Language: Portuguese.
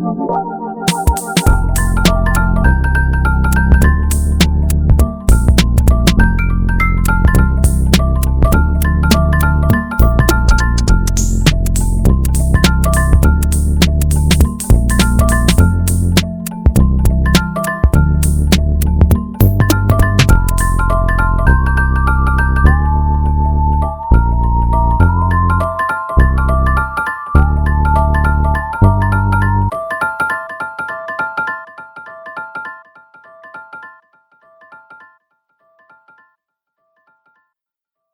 Música